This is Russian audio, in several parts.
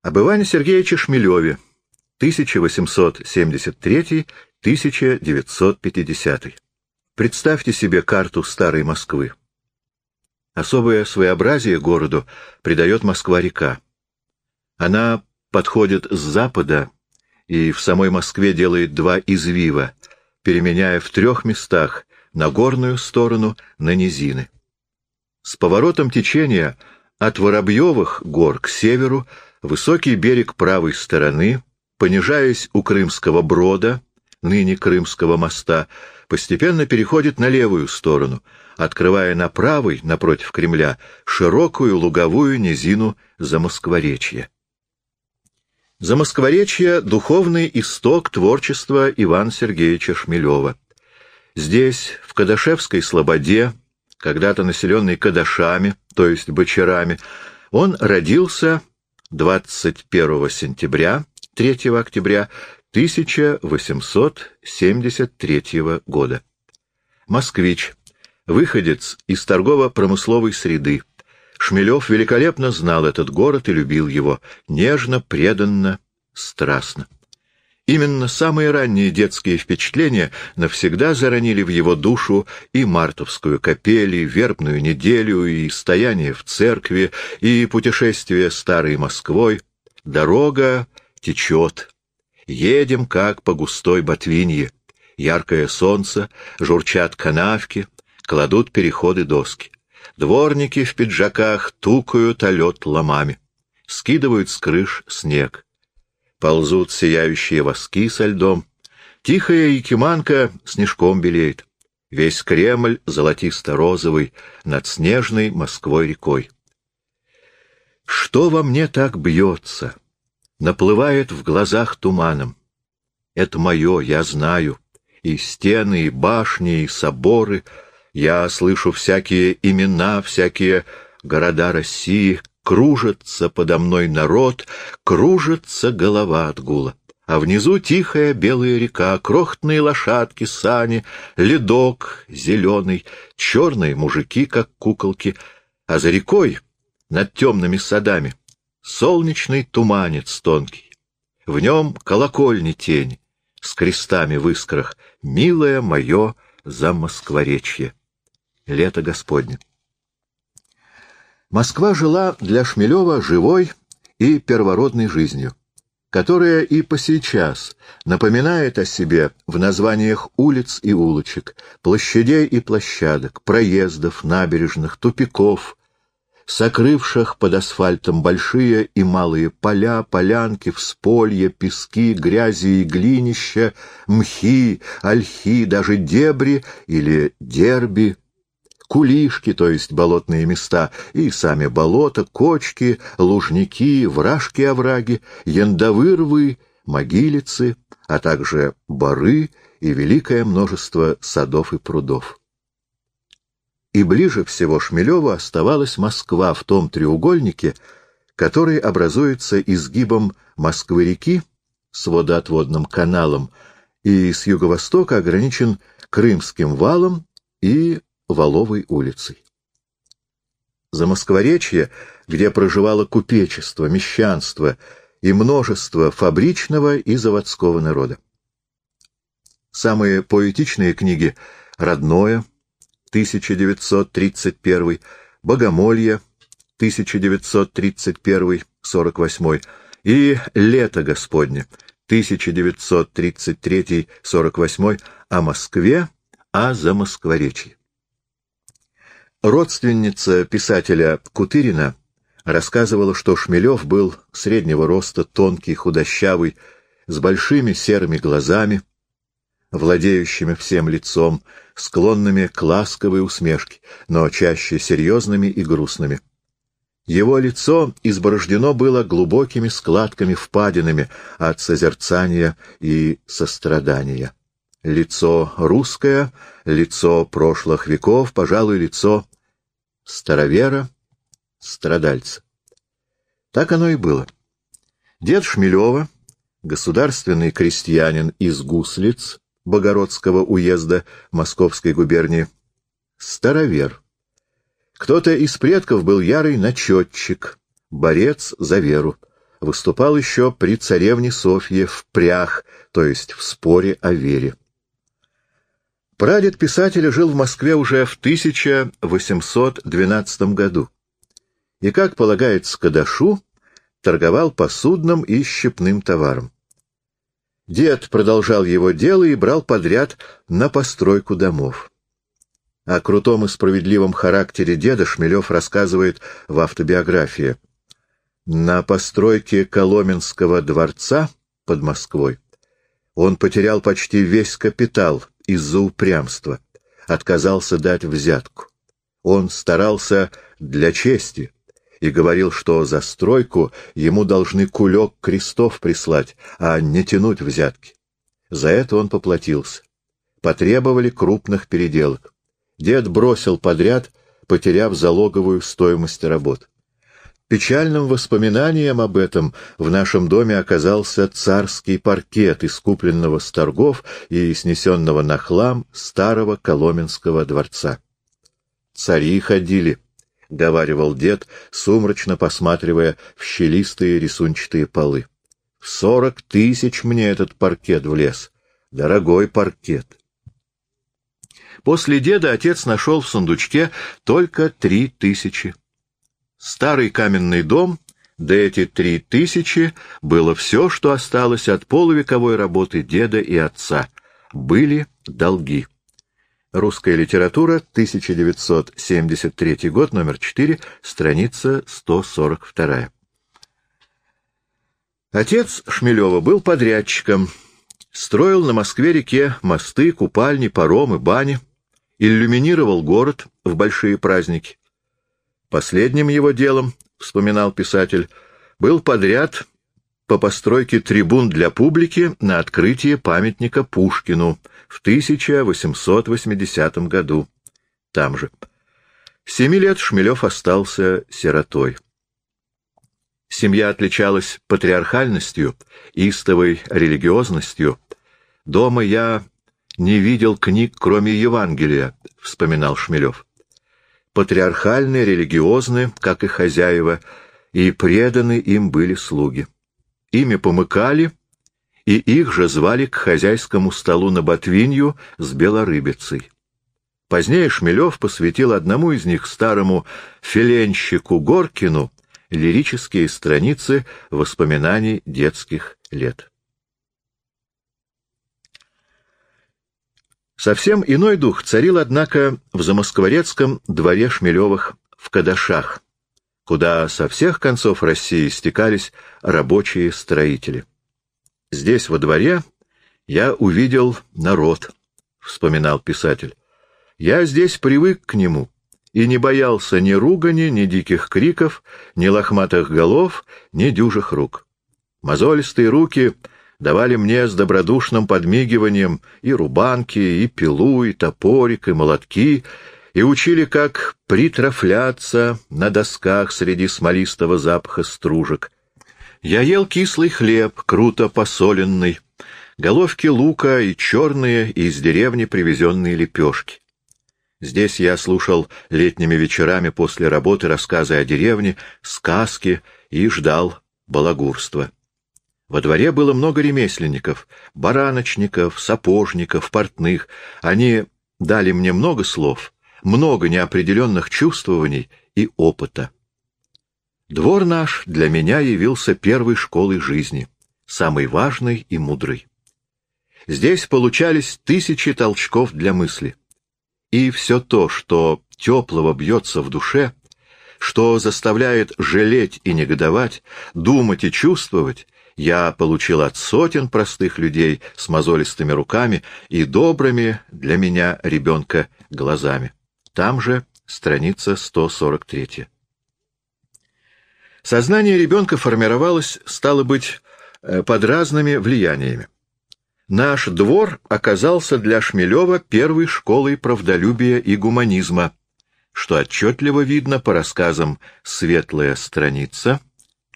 Об Иване Сергеевиче Шмелеве, 1873-1950. Представьте себе карту старой Москвы. Особое своеобразие городу придает Москва-река. Она подходит с запада и в самой Москве делает два извива, переменяя в трех местах на горную сторону, на низины. С поворотом течения от Воробьевых гор к северу высокий берег правой стороны, понижаясь у Крымского брода, ныне Крымского моста, постепенно переходит на левую сторону, открывая на правой, напротив Кремля, широкую луговую низину Замоскворечья. Замоскворечье — духовный исток творчества Ивана Сергеевича Шмелева. Здесь, в Кадашевской слободе, когда-то населенной кадашами, то есть бочарами, он родился 21 сентября, 3 октября 1873 года. Москвич, выходец из торгово-промысловой среды. Шмелев великолепно знал этот город и любил его, нежно, преданно, страстно. Именно самые ранние детские впечатления навсегда заронили в его душу и мартовскую капель, и вербную неделю, и стояние в церкви, и путешествие старой Москвой. Дорога течет. Едем, как по густой ботвинье. Яркое солнце, журчат канавки, кладут переходы доски. Дворники в пиджаках тукают о лед ломами. Скидывают с крыш снег ползут сияющие воски со льдом. Тихая якиманка снежком белеет. Весь Кремль золотисто-розовый над снежной Москвой-рекой. Что во мне так бьется? Наплывает в глазах туманом. Это мое, я знаю. И стены, и башни, и соборы. Я слышу всякие имена, всякие города России, Кружится подо мной народ, кружится голова от гула. А внизу тихая белая река, крохотные лошадки, сани, ледок зеленый, черные мужики, как куколки, а за рекой, над темными садами, солнечный туманец тонкий. В нем колокольни тень, с крестами в искрах, милое мое замоскворечье. Лето Господне. Москва жила для Шмелева живой и первородной жизнью, которая и по сейчас напоминает о себе в названиях улиц и улочек, площадей и площадок, проездов, набережных, тупиков, сокрывших под асфальтом большие и малые поля, полянки, всполья, пески, грязи и глинища, мхи, ольхи, даже дебри или дерби — кулишки, то есть болотные места, и сами болота, кочки, лужники, вражки-овраги, яндовырвы, могилицы, а также бары и великое множество садов и прудов. И ближе всего Шмелева оставалась Москва в том треугольнике, который образуется изгибом Москвы-реки с водоотводным каналом и с юго-востока ограничен Крымским валом и Воловой улицей. За Москворечье, где проживало купечество, мещанство и множество фабричного и заводского народа. Самые поэтичные книги «Родное» 1931, «Богомолье» 1931-48 и «Лето Господне» 1933-48 о Москве, а за Москворечье. Родственница писателя Кутырина рассказывала, что Шмелев был среднего роста, тонкий, худощавый, с большими серыми глазами, владеющими всем лицом, склонными к ласковой усмешке, но чаще серьезными и грустными. Его лицо изборождено было глубокими складками-впадинами от созерцания и сострадания. Лицо русское, лицо прошлых веков, пожалуй, лицо старовера, страдальца. Так оно и было. Дед Шмелева, государственный крестьянин из Гуслиц, Богородского уезда Московской губернии, старовер. Кто-то из предков был ярый начетчик, борец за веру, выступал еще при царевне Софье в прях, то есть в споре о вере. Прадед писателя жил в Москве уже в 1812 году и, как полагается Кадашу, торговал посудным и щепным товаром. Дед продолжал его дело и брал подряд на постройку домов. О крутом и справедливом характере деда Шмелев рассказывает в автобиографии. На постройке Коломенского дворца под Москвой он потерял почти весь капитал из-за упрямства, отказался дать взятку. Он старался для чести и говорил, что за стройку ему должны кулек крестов прислать, а не тянуть взятки. За это он поплатился. Потребовали крупных переделок. Дед бросил подряд, потеряв залоговую стоимость работ. Печальным воспоминанием об этом в нашем доме оказался царский паркет, искупленного с торгов и снесенного на хлам старого Коломенского дворца. Цари ходили, — говаривал дед, сумрачно посматривая в щелистые рисунчатые полы. — В сорок тысяч мне этот паркет влез. Дорогой паркет. После деда отец нашел в сундучке только три тысячи. Старый каменный дом, да эти три тысячи, было все, что осталось от полувековой работы деда и отца. Были долги. Русская литература, 1973 год, номер 4, страница 142. Отец Шмелева был подрядчиком, строил на Москве-реке мосты, купальни, паромы, бани, иллюминировал город в большие праздники. Последним его делом, вспоминал писатель, был подряд по постройке трибун для публики на открытие памятника Пушкину в 1880 году. Там же. Семи лет Шмелев остался сиротой. Семья отличалась патриархальностью, истовой религиозностью. Дома я не видел книг, кроме Евангелия, — вспоминал Шмелев. Патриархальны, религиозны, как и хозяева, и преданы им были слуги. Ими помыкали, и их же звали к хозяйскому столу на ботвинью с белорыбицей. Позднее Шмелев посвятил одному из них, старому филенщику Горкину, лирические страницы воспоминаний детских лет. Совсем иной дух царил, однако, в замоскворецком дворе Шмелевых в Кадашах, куда со всех концов России стекались рабочие строители. Здесь, во дворе, я увидел народ, — вспоминал писатель. Я здесь привык к нему и не боялся ни ругани, ни диких криков, ни лохматых голов, ни дюжих рук. Мозолистые руки давали мне с добродушным подмигиванием и рубанки, и пилу, и топорик, и молотки, и учили, как притрафляться на досках среди смолистого запаха стружек. Я ел кислый хлеб, круто посоленный, головки лука и черные из деревни привезенные лепешки. Здесь я слушал летними вечерами после работы рассказы о деревне, сказки и ждал балагурства. Во дворе было много ремесленников, бараночников, сапожников, портных. Они дали мне много слов, много неопределенных чувствований и опыта. Двор наш для меня явился первой школой жизни, самой важной и мудрой. Здесь получались тысячи толчков для мысли. И все то, что теплого бьется в душе, что заставляет жалеть и негодовать, думать и чувствовать, я получил от сотен простых людей с мозолистыми руками и добрыми для меня ребенка глазами. Там же страница 143. Сознание ребенка формировалось, стало быть, э, под разными влияниями. Наш двор оказался для Шмелева первой школой правдолюбия и гуманизма, что отчетливо видно по рассказам «Светлая страница»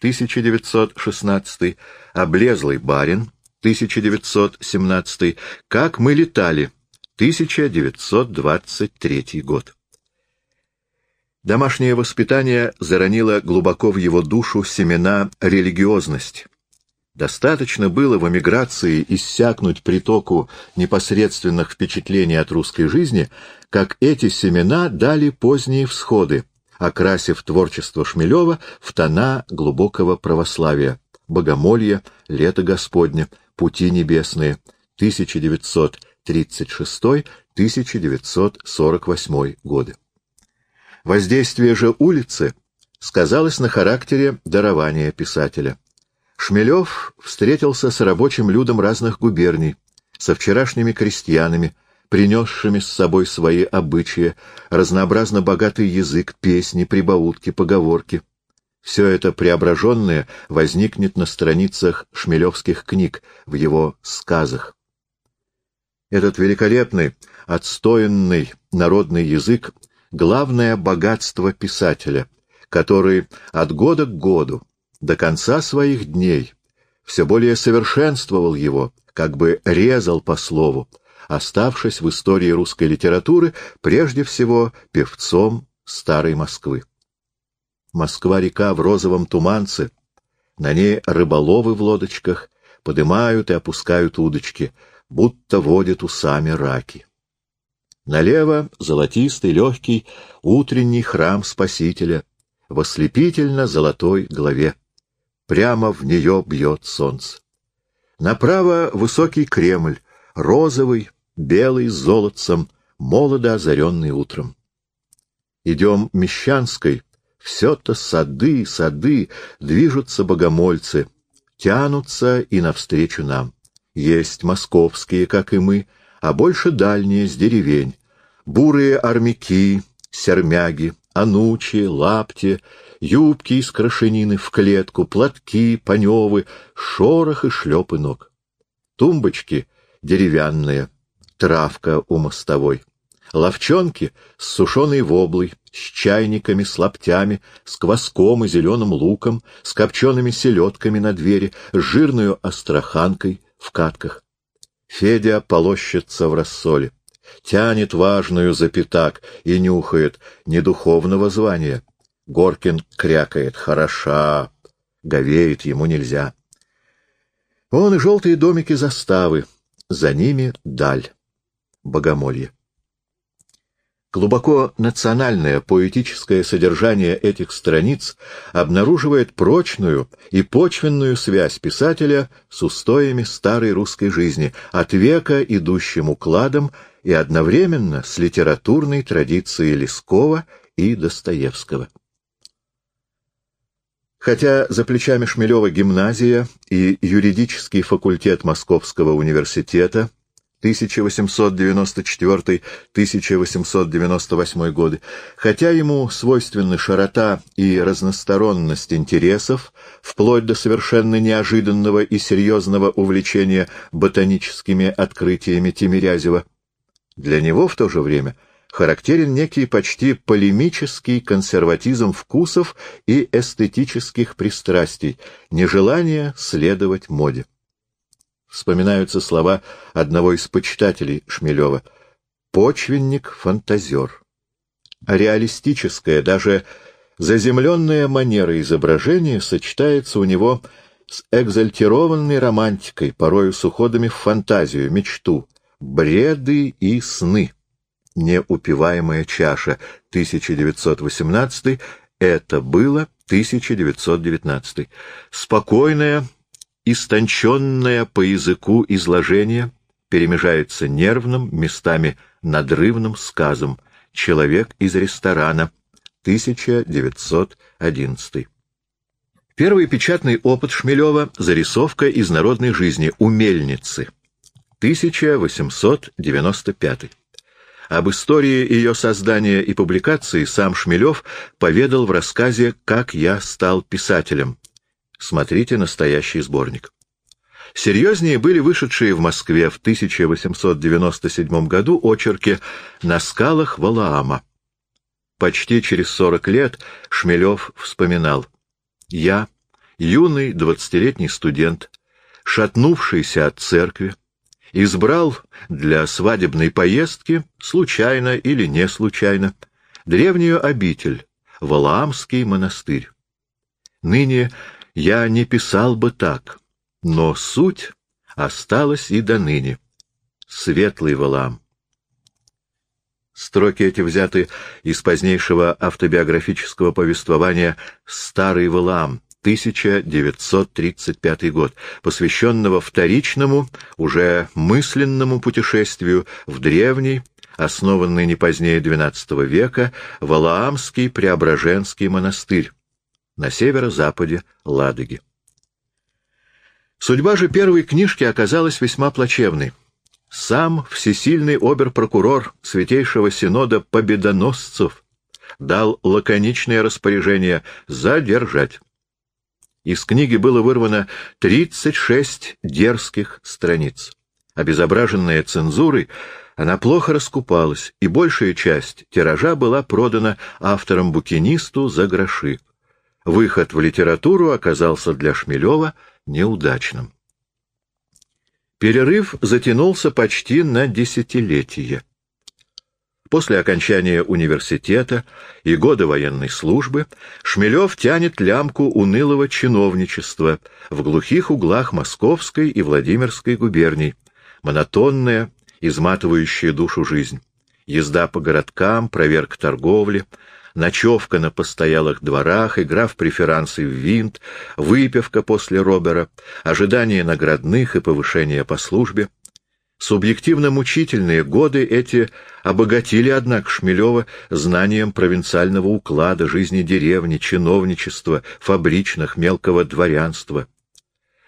1916, «Облезлый барин», 1917, «Как мы летали», 1923 год. Домашнее воспитание заронило глубоко в его душу семена религиозности. Достаточно было в эмиграции иссякнуть притоку непосредственных впечатлений от русской жизни, как эти семена дали поздние всходы, окрасив творчество Шмелева в тона глубокого православия, богомолья, лето Господне, пути небесные, 1936-1948 годы. Воздействие же улицы сказалось на характере дарования писателя. Шмелев встретился с рабочим людом разных губерний, со вчерашними крестьянами, принесшими с собой свои обычаи, разнообразно богатый язык, песни, прибаутки, поговорки. Все это преображенное возникнет на страницах шмелевских книг, в его сказах. Этот великолепный, отстоянный народный язык — главное богатство писателя, который от года к году до конца своих дней все более совершенствовал его, как бы резал по слову, оставшись в истории русской литературы прежде всего певцом старой Москвы. Москва-река в розовом туманце, на ней рыболовы в лодочках подымают и опускают удочки, будто водят усами раки. Налево золотистый, легкий, утренний храм Спасителя в ослепительно-золотой главе. Прямо в нее бьет солнце. Направо высокий Кремль, розовый, белый, с золотцем, молодо озаренный утром. Идем Мещанской, все-то сады, сады, движутся богомольцы, тянутся и навстречу нам. Есть московские, как и мы, а больше дальние, с деревень. Бурые армяки, сермяги, анучи, лапти, юбки из крашенины в клетку, платки, паневы, шорох и шлепы ног. Тумбочки деревянные, травка у мостовой. Ловчонки с сушеной воблой, с чайниками, с лаптями, с кваском и зеленым луком, с копчеными селедками на двери, с жирную астраханкой в катках. Федя полощется в рассоле, тянет важную за пятак и нюхает недуховного звания. Горкин крякает «Хороша!» Говеет ему нельзя. Вон и желтые домики заставы, за ними даль, богомолье. Глубоко национальное поэтическое содержание этих страниц обнаруживает прочную и почвенную связь писателя с устоями старой русской жизни, от века идущим укладом и одновременно с литературной традицией Лескова и Достоевского. Хотя за плечами Шмелева гимназия и юридический факультет Московского университета 1894-1898 годы, хотя ему свойственны широта и разносторонность интересов, вплоть до совершенно неожиданного и серьезного увлечения ботаническими открытиями Тимирязева, для него в то же время – характерен некий почти полемический консерватизм вкусов и эстетических пристрастий, нежелание следовать моде. Вспоминаются слова одного из почитателей Шмелева «почвенник-фантазер». Реалистическая, даже заземленная манера изображения сочетается у него с экзальтированной романтикой, порою с уходами в фантазию, мечту, бреды и сны неупиваемая чаша, 1918, это было 1919. Спокойное, истонченное по языку изложение перемежается нервным, местами надрывным сказом «Человек из ресторана», 1911. Первый печатный опыт Шмелева — зарисовка из народной жизни «У мельницы», 1895. Об истории ее создания и публикации сам Шмелев поведал в рассказе «Как я стал писателем». Смотрите настоящий сборник. Серьезнее были вышедшие в Москве в 1897 году очерки «На скалах Валаама». Почти через сорок лет Шмелев вспоминал «Я, юный двадцатилетний студент, шатнувшийся от церкви, избрал для свадебной поездки, случайно или не случайно, древнюю обитель Валаамский монастырь. Ныне я не писал бы так, но суть осталась и до ныне. Светлый Валаам. Строки эти взяты из позднейшего автобиографического повествования «Старый Валаам», 1935 год, посвященного вторичному, уже мысленному путешествию в древний, основанный не позднее XII века, Валаамский Преображенский монастырь на северо-западе Ладоги. Судьба же первой книжки оказалась весьма плачевной. Сам всесильный обер-прокурор Святейшего Синода Победоносцев дал лаконичное распоряжение задержать. Из книги было вырвано 36 дерзких страниц. Обезображенная цензурой, она плохо раскупалась, и большая часть тиража была продана автором-букинисту за гроши. Выход в литературу оказался для Шмелева неудачным. Перерыв затянулся почти на десятилетие. После окончания университета и года военной службы Шмелев тянет лямку унылого чиновничества в глухих углах Московской и Владимирской губерний, монотонная, изматывающая душу жизнь. Езда по городкам, проверка торговли, ночевка на постоялых дворах, игра в преферансы в винт, выпивка после Робера, ожидание наградных и повышение по службе — Субъективно мучительные годы эти обогатили, однако, Шмелева знанием провинциального уклада, жизни деревни, чиновничества, фабричных, мелкого дворянства.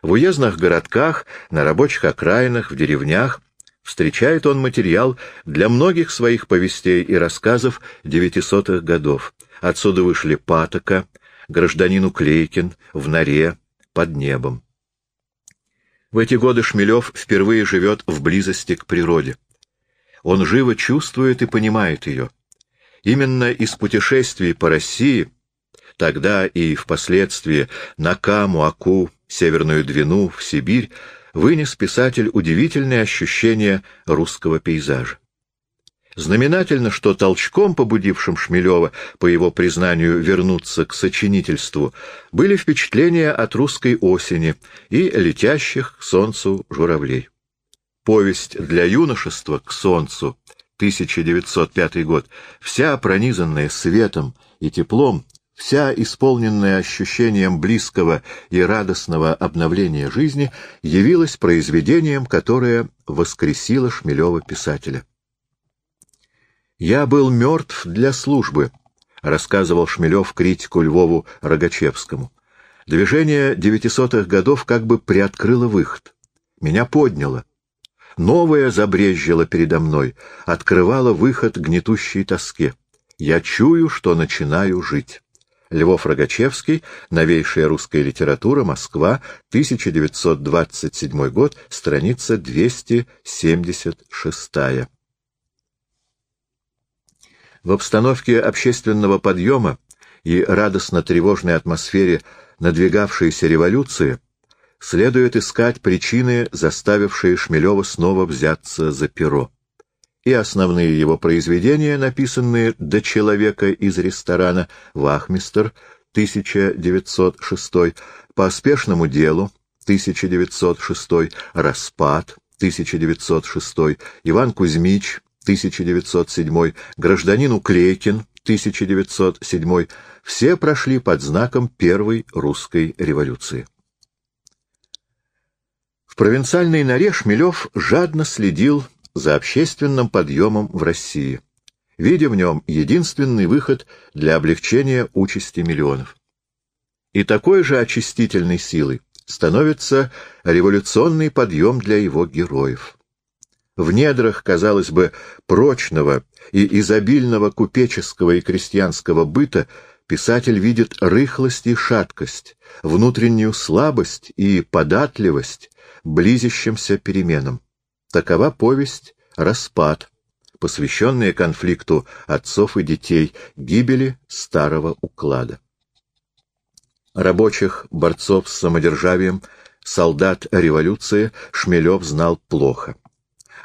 В уездных городках, на рабочих окраинах, в деревнях встречает он материал для многих своих повестей и рассказов девятисотых годов. Отсюда вышли «Патока», «Гражданину Клейкин», «В норе», «Под небом». В эти годы Шмелев впервые живет в близости к природе. Он живо чувствует и понимает ее. Именно из путешествий по России, тогда и впоследствии на Каму, Аку, Северную Двину, в Сибирь, вынес писатель удивительные ощущения русского пейзажа. Знаменательно, что толчком, побудившим Шмелева, по его признанию, вернуться к сочинительству, были впечатления от русской осени и летящих к солнцу журавлей. Повесть для юношества «К солнцу» 1905 год, вся пронизанная светом и теплом, вся исполненная ощущением близкого и радостного обновления жизни, явилась произведением, которое воскресило Шмелева писателя. «Я был мертв для службы», — рассказывал Шмелев критику Львову Рогачевскому. «Движение девятисотых годов как бы приоткрыло выход. Меня подняло. Новое забрезжило передо мной, открывало выход гнетущей тоске. Я чую, что начинаю жить». Львов Рогачевский, новейшая русская литература, Москва, 1927 год, страница 276. В обстановке общественного подъема и радостно-тревожной атмосфере надвигавшейся революции следует искать причины, заставившие Шмелева снова взяться за перо. И основные его произведения, написанные «До человека из ресторана» «Вахмистер» 1906, «По спешному делу» 1906, «Распад» 1906, «Иван Кузьмич» 1907, гражданину Клейкин, 1907, все прошли под знаком Первой русской революции. В провинциальной норе Шмелев жадно следил за общественным подъемом в России, видя в нем единственный выход для облегчения участи миллионов. И такой же очистительной силой становится революционный подъем для его героев. В недрах, казалось бы, прочного и изобильного купеческого и крестьянского быта писатель видит рыхлость и шаткость, внутреннюю слабость и податливость близящимся переменам. Такова повесть «Распад», посвященная конфликту отцов и детей, гибели старого уклада. Рабочих, борцов с самодержавием, солдат революции Шмелев знал плохо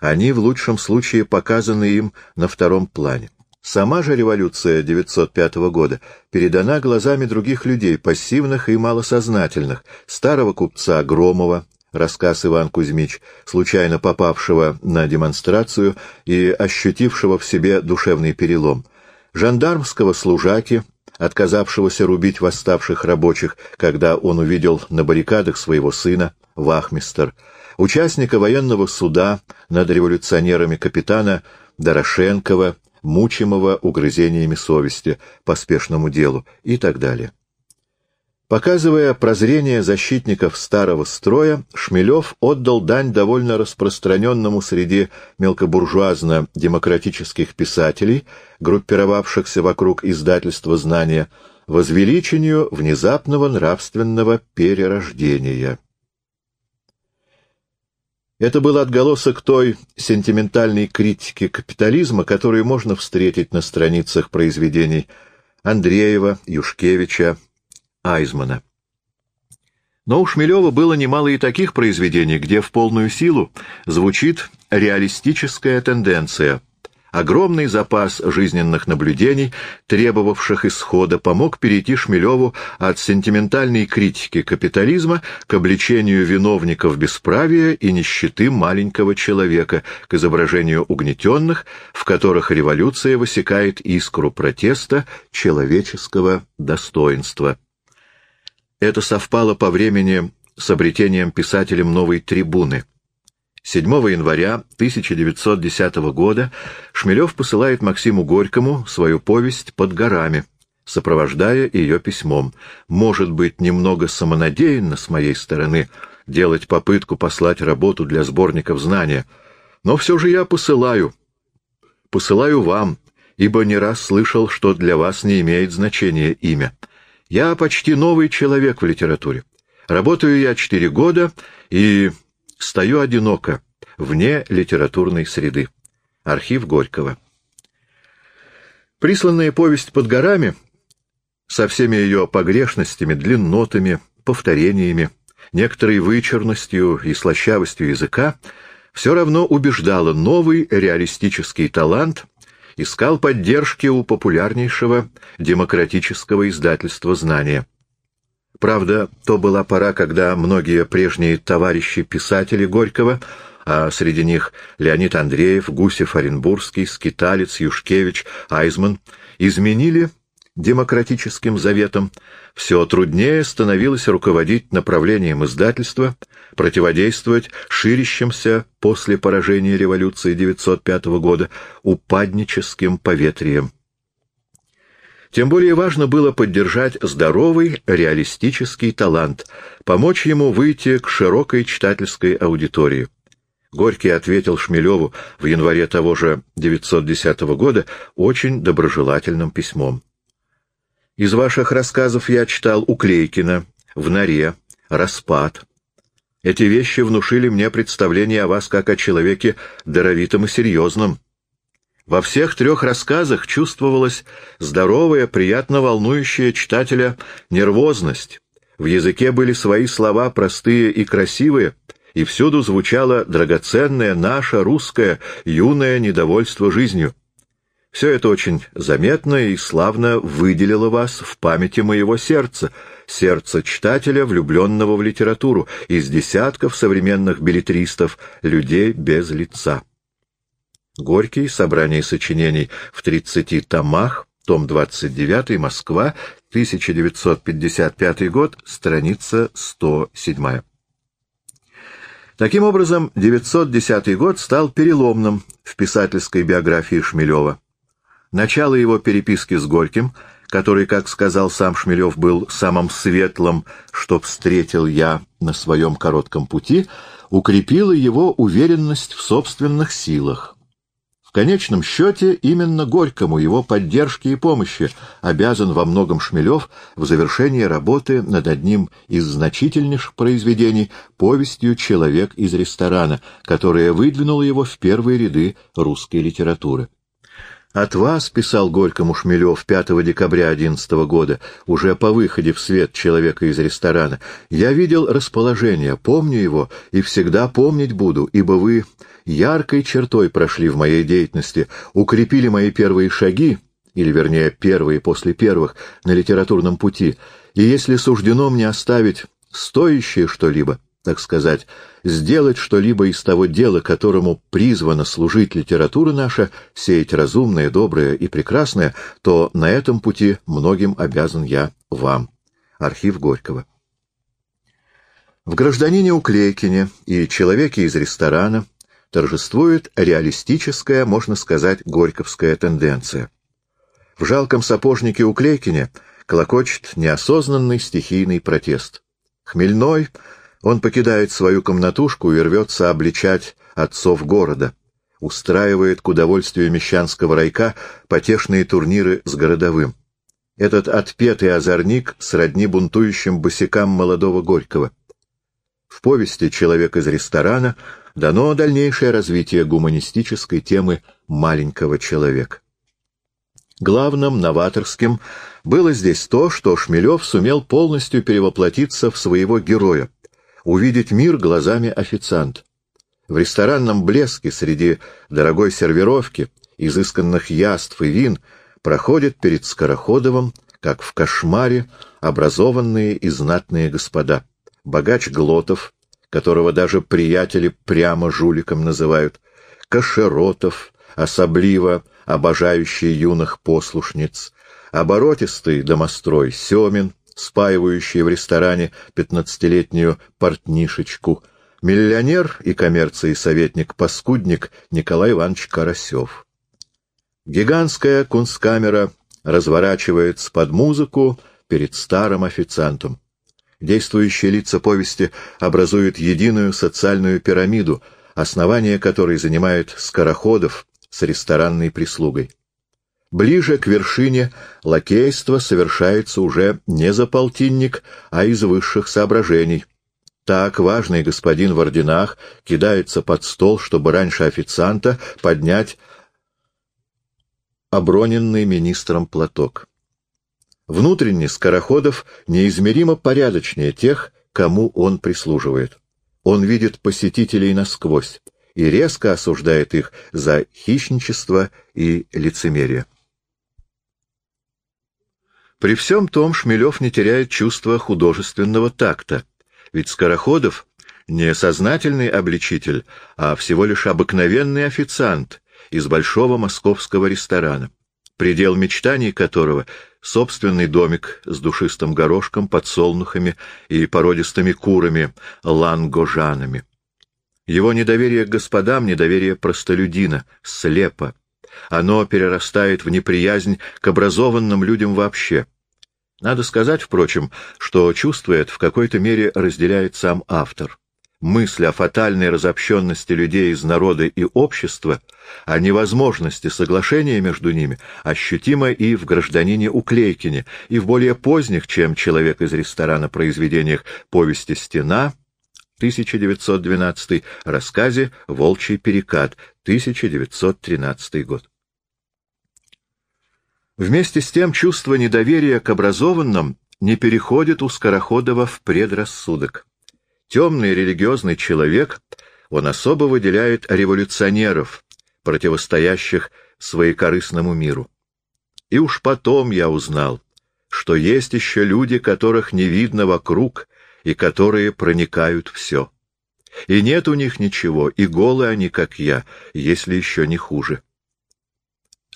они в лучшем случае показаны им на втором плане. Сама же революция 905 года передана глазами других людей, пассивных и малосознательных, старого купца Громова, рассказ Иван Кузьмич, случайно попавшего на демонстрацию и ощутившего в себе душевный перелом, жандармского служаки, отказавшегося рубить восставших рабочих, когда он увидел на баррикадах своего сына, вахмистер, участника военного суда над революционерами капитана Дорошенкова, мучимого угрызениями совести по спешному делу и так далее. Показывая прозрение защитников старого строя, Шмелев отдал дань довольно распространенному среди мелкобуржуазно-демократических писателей, группировавшихся вокруг издательства «Знания», возвеличению внезапного нравственного перерождения. Это был отголосок той сентиментальной критики капитализма, которую можно встретить на страницах произведений Андреева, Юшкевича, Айзмана. Но у Шмелева было немало и таких произведений, где в полную силу звучит реалистическая тенденция. Огромный запас жизненных наблюдений, требовавших исхода, помог перейти Шмелеву от сентиментальной критики капитализма к обличению виновников бесправия и нищеты маленького человека, к изображению угнетенных, в которых революция высекает искру протеста человеческого достоинства. Это совпало по времени с обретением писателем новой трибуны. 7 января 1910 года Шмелев посылает Максиму Горькому свою повесть «Под горами», сопровождая ее письмом. Может быть, немного самонадеянно с моей стороны делать попытку послать работу для сборников знания, но все же я посылаю. Посылаю вам, ибо не раз слышал, что для вас не имеет значения имя. Я почти новый человек в литературе. Работаю я четыре года и стою одиноко, вне литературной среды. Архив Горького. Присланная повесть «Под горами» со всеми ее погрешностями, длиннотами, повторениями, некоторой вычурностью и слащавостью языка, все равно убеждала новый реалистический талант искал поддержки у популярнейшего демократического издательства «Знания». Правда, то была пора, когда многие прежние товарищи-писатели Горького, а среди них Леонид Андреев, Гусев Оренбургский, Скиталец, Юшкевич, Айзман, изменили демократическим заветом, все труднее становилось руководить направлением издательства, противодействовать ширящимся после поражения революции 905 года упадническим поветриям. Тем более важно было поддержать здоровый, реалистический талант, помочь ему выйти к широкой читательской аудитории. Горький ответил Шмелеву в январе того же 910 года очень доброжелательным письмом. Из ваших рассказов я читал Уклейкина, В норе, Распад. Эти вещи внушили мне представление о вас как о человеке даровитом и серьезном. Во всех трех рассказах чувствовалась здоровая, приятно волнующая читателя нервозность. В языке были свои слова, простые и красивые, и всюду звучало драгоценное наше русское юное недовольство жизнью. Все это очень заметно и славно выделило вас в памяти моего сердца, сердца читателя, влюбленного в литературу, из десятков современных билетристов, людей без лица. Горький. Собрание сочинений в 30 томах. Том 29. Москва. 1955 год. Страница 107. Таким образом, 910 год стал переломным в писательской биографии Шмелева. Начало его переписки с Горьким, который, как сказал сам Шмелев, был самым светлым, что встретил я на своем коротком пути, укрепило его уверенность в собственных силах. В конечном счете, именно Горькому, его поддержке и помощи обязан во многом Шмелев в завершении работы над одним из значительнейших произведений повестью «Человек из ресторана», которая выдвинула его в первые ряды русской литературы. От вас, — писал Горькому Шмелев 5 декабря 11 года, уже по выходе в свет человека из ресторана, я видел расположение, помню его и всегда помнить буду, ибо вы яркой чертой прошли в моей деятельности, укрепили мои первые шаги, или, вернее, первые после первых, на литературном пути, и если суждено мне оставить стоящее что-либо, так сказать, сделать что-либо из того дела, которому призвана служить литература наша, сеять разумное, доброе и прекрасное, то на этом пути многим обязан я вам. Архив Горького. В «Гражданине Уклейкине» и «Человеке из ресторана» торжествует реалистическая, можно сказать, горьковская тенденция. В жалком сапожнике Уклейкине колокочет неосознанный стихийный протест. Хмельной — он покидает свою комнатушку и рвется обличать отцов города, устраивает к удовольствию мещанского райка потешные турниры с городовым. Этот отпетый озорник сродни бунтующим босикам молодого Горького. В повести «Человек из ресторана» дано дальнейшее развитие гуманистической темы маленького человека. Главным, новаторским, было здесь то, что Шмелев сумел полностью перевоплотиться в своего героя, увидеть мир глазами официант. В ресторанном блеске среди дорогой сервировки, изысканных яств и вин проходят перед Скороходовым, как в кошмаре, образованные и знатные господа. Богач Глотов, которого даже приятели прямо жуликом называют, Кашеротов, особливо обожающий юных послушниц, оборотистый домострой Семин, спаивающий в ресторане пятнадцатилетнюю портнишечку, миллионер и коммерции советник-паскудник Николай Иванович Карасев. Гигантская кунсткамера разворачивается под музыку перед старым официантом. Действующие лица повести образуют единую социальную пирамиду, основание которой занимает Скороходов с ресторанной прислугой. Ближе к вершине лакейство совершается уже не за полтинник, а из высших соображений. Так важный господин в орденах кидается под стол, чтобы раньше официанта поднять оброненный министром платок. Внутренне Скороходов неизмеримо порядочнее тех, кому он прислуживает. Он видит посетителей насквозь и резко осуждает их за хищничество и лицемерие. При всем том Шмелев не теряет чувства художественного такта, ведь Скороходов не сознательный обличитель, а всего лишь обыкновенный официант из большого московского ресторана, предел мечтаний которого — собственный домик с душистым горошком, подсолнухами и породистыми курами, лангожанами. Его недоверие к господам — недоверие простолюдина, слепо, оно перерастает в неприязнь к образованным людям вообще. Надо сказать, впрочем, что чувство это в какой-то мере разделяет сам автор. Мысль о фатальной разобщенности людей из народа и общества, о невозможности соглашения между ними, ощутима и в «Гражданине Уклейкине», и в более поздних, чем «Человек из ресторана» произведениях «Повести стена», 1912, рассказе «Волчий перекат», 1913 год. Вместе с тем чувство недоверия к образованным не переходит у Скороходова в предрассудок. Темный религиозный человек, он особо выделяет революционеров, противостоящих своекорыстному миру. И уж потом я узнал, что есть еще люди, которых не видно вокруг и которые проникают все. И нет у них ничего, и голы они, как я, если еще не хуже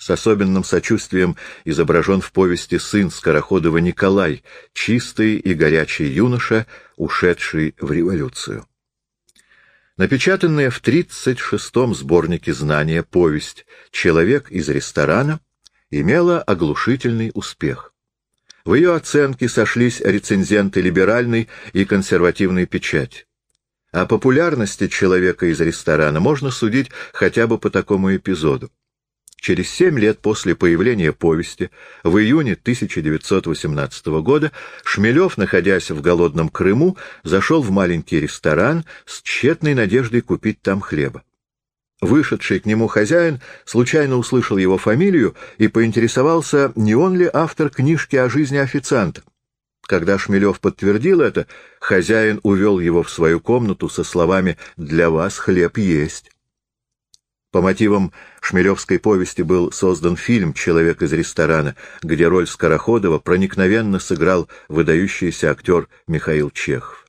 с особенным сочувствием изображен в повести сын Скороходова Николай, чистый и горячий юноша, ушедший в революцию. Напечатанная в 36-м сборнике знания повесть «Человек из ресторана» имела оглушительный успех. В ее оценке сошлись рецензенты либеральной и консервативной печати. О популярности человека из ресторана можно судить хотя бы по такому эпизоду. Через семь лет после появления повести, в июне 1918 года, Шмелев, находясь в голодном Крыму, зашел в маленький ресторан с тщетной надеждой купить там хлеба. Вышедший к нему хозяин случайно услышал его фамилию и поинтересовался, не он ли автор книжки о жизни официанта. Когда Шмелев подтвердил это, хозяин увел его в свою комнату со словами «Для вас хлеб есть». По мотивам Шмелевской повести был создан фильм «Человек из ресторана», где роль Скороходова проникновенно сыграл выдающийся актер Михаил Чехов.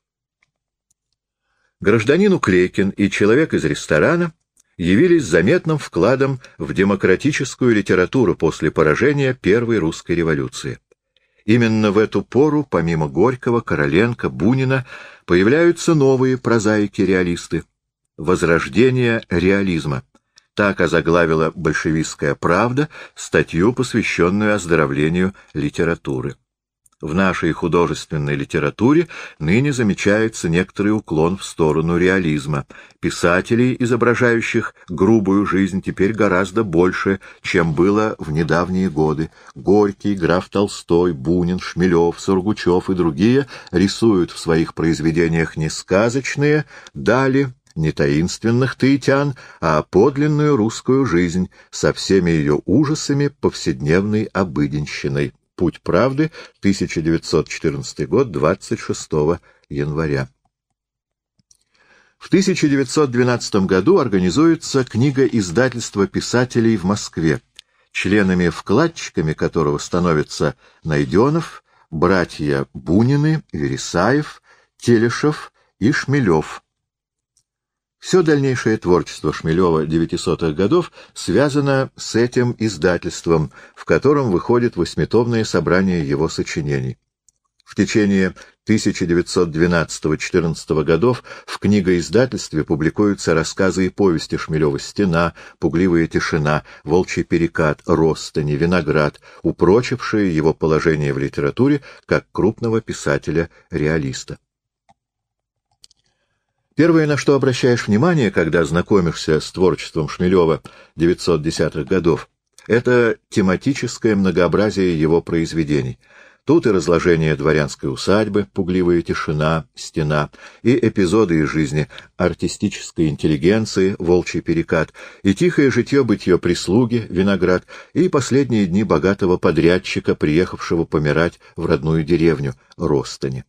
Гражданин Уклейкин и «Человек из ресторана» явились заметным вкладом в демократическую литературу после поражения Первой русской революции. Именно в эту пору, помимо Горького, Короленко, Бунина, появляются новые прозаики-реалисты. Возрождение реализма. Так озаглавила большевистская правда статью, посвященную оздоровлению литературы. В нашей художественной литературе ныне замечается некоторый уклон в сторону реализма. Писателей, изображающих грубую жизнь, теперь гораздо больше, чем было в недавние годы. Горький, граф Толстой, Бунин, Шмелев, Сургучев и другие рисуют в своих произведениях не сказочные дали, не таинственных таитян, а подлинную русскую жизнь со всеми ее ужасами повседневной обыденщиной. Путь правды, 1914 год, 26 января. В 1912 году организуется книга издательства писателей в Москве, членами-вкладчиками которого становятся Найденов, братья Бунины, Вересаев, Телешев и Шмелев – все дальнейшее творчество Шмелева 900-х годов связано с этим издательством, в котором выходит восьмитомное собрание его сочинений. В течение 1912-14 годов в книгоиздательстве публикуются рассказы и повести Шмелева «Стена», «Пугливая тишина», «Волчий перекат», «Ростани», «Виноград», упрочившие его положение в литературе как крупного писателя-реалиста. Первое, на что обращаешь внимание, когда знакомишься с творчеством Шмелева 910-х годов, это тематическое многообразие его произведений. Тут и разложение дворянской усадьбы, пугливая тишина, стена, и эпизоды из жизни артистической интеллигенции, волчий перекат, и тихое житье-бытье прислуги, виноград, и последние дни богатого подрядчика, приехавшего помирать в родную деревню, Ростани.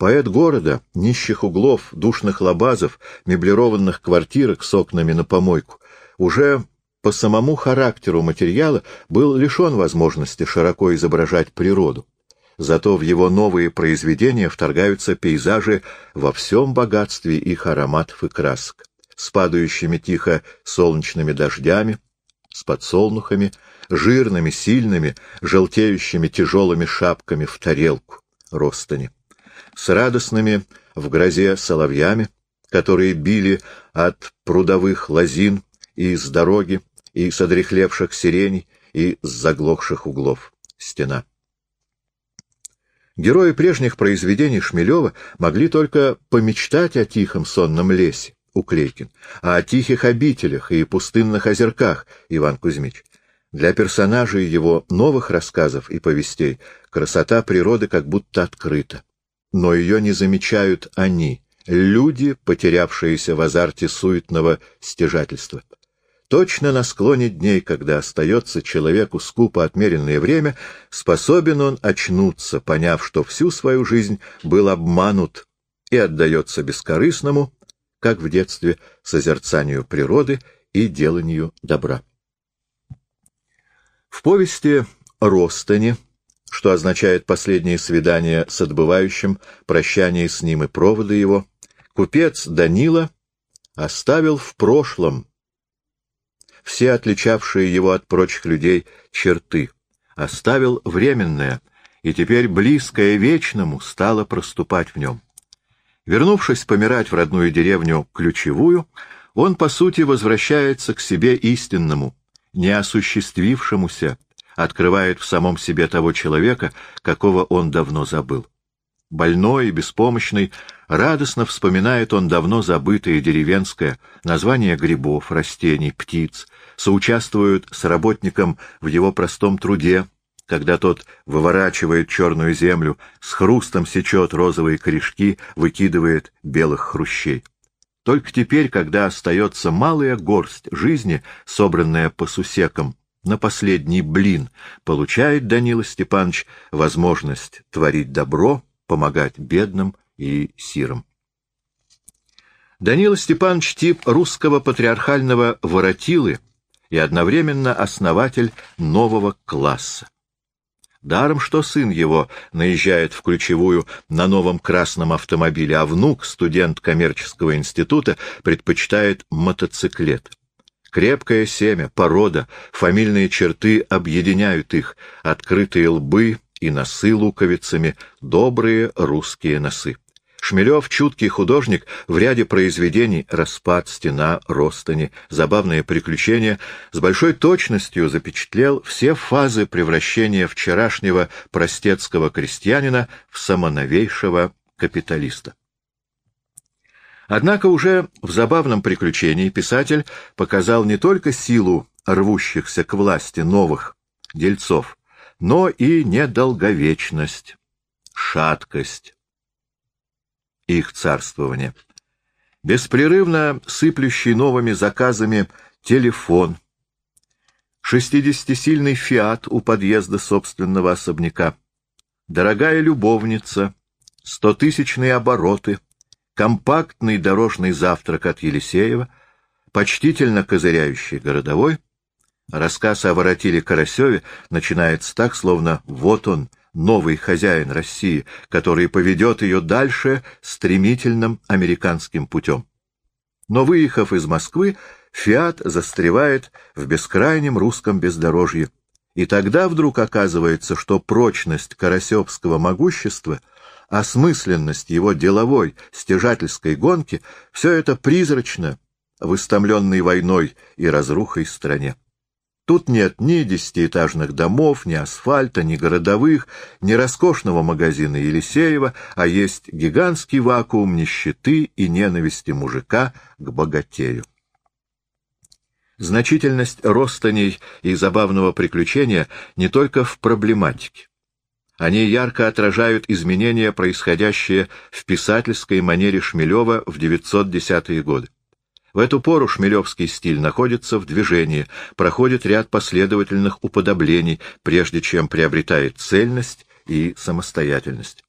Поэт города, нищих углов, душных лабазов, меблированных квартирок с окнами на помойку, уже по самому характеру материала был лишен возможности широко изображать природу. Зато в его новые произведения вторгаются пейзажи во всем богатстве их ароматов и красок, с падающими тихо солнечными дождями, с подсолнухами, жирными, сильными, желтеющими тяжелыми шапками в тарелку, ростани с радостными в грозе соловьями, которые били от прудовых лозин и с дороги, и с одрехлевших сиреней, и с заглохших углов стена. Герои прежних произведений Шмелева могли только помечтать о тихом сонном лесе, Уклейкин, а о тихих обителях и пустынных озерках, Иван Кузьмич. Для персонажей его новых рассказов и повестей красота природы как будто открыта но ее не замечают они, люди, потерявшиеся в азарте суетного стяжательства. Точно на склоне дней, когда остается человеку скупо отмеренное время, способен он очнуться, поняв, что всю свою жизнь был обманут и отдается бескорыстному, как в детстве, созерцанию природы и деланию добра. В повести «Ростани» что означает последнее свидание с отбывающим, прощание с ним и проводы его, купец Данила оставил в прошлом все отличавшие его от прочих людей черты, оставил временное, и теперь близкое вечному стало проступать в нем. Вернувшись помирать в родную деревню Ключевую, он, по сути, возвращается к себе истинному, неосуществившемуся, открывает в самом себе того человека, какого он давно забыл. Больной и беспомощный, радостно вспоминает он давно забытое деревенское, название грибов, растений, птиц, соучаствует с работником в его простом труде, когда тот выворачивает черную землю, с хрустом сечет розовые корешки, выкидывает белых хрущей. Только теперь, когда остается малая горсть жизни, собранная по сусекам, на последний блин, получает Данила Степанович возможность творить добро, помогать бедным и сирам. Данила Степанович тип русского патриархального воротилы и одновременно основатель нового класса. Даром, что сын его наезжает в ключевую на новом красном автомобиле, а внук, студент коммерческого института, предпочитает мотоциклет. Крепкое семя, порода, фамильные черты объединяют их, открытые лбы и носы луковицами, добрые русские носы. Шмелев, чуткий художник, в ряде произведений «Распад», «Стена», «Ростани», «Забавные приключения» с большой точностью запечатлел все фазы превращения вчерашнего простецкого крестьянина в самоновейшего капиталиста. Однако уже в забавном приключении писатель показал не только силу рвущихся к власти новых дельцов, но и недолговечность, шаткость, их царствования. Беспрерывно сыплющий новыми заказами телефон, шестидесятисильный фиат у подъезда собственного особняка, дорогая любовница, стотысячные обороты, компактный дорожный завтрак от Елисеева, почтительно козыряющий городовой, рассказ о воротиле Карасеве начинается так, словно вот он — новый хозяин России, который поведет ее дальше стремительным американским путем. Но, выехав из Москвы, «Фиат» застревает в бескрайнем русском бездорожье. И тогда вдруг оказывается, что прочность карасевского могущества, осмысленность его деловой, стяжательской гонки — все это призрачно в истомленной войной и разрухой стране. Тут нет ни десятиэтажных домов, ни асфальта, ни городовых, ни роскошного магазина Елисеева, а есть гигантский вакуум нищеты и ненависти мужика к богатею. Значительность ростаней и забавного приключения не только в проблематике. Они ярко отражают изменения, происходящие в писательской манере Шмелева в 910-е годы. В эту пору шмелевский стиль находится в движении, проходит ряд последовательных уподоблений, прежде чем приобретает цельность и самостоятельность.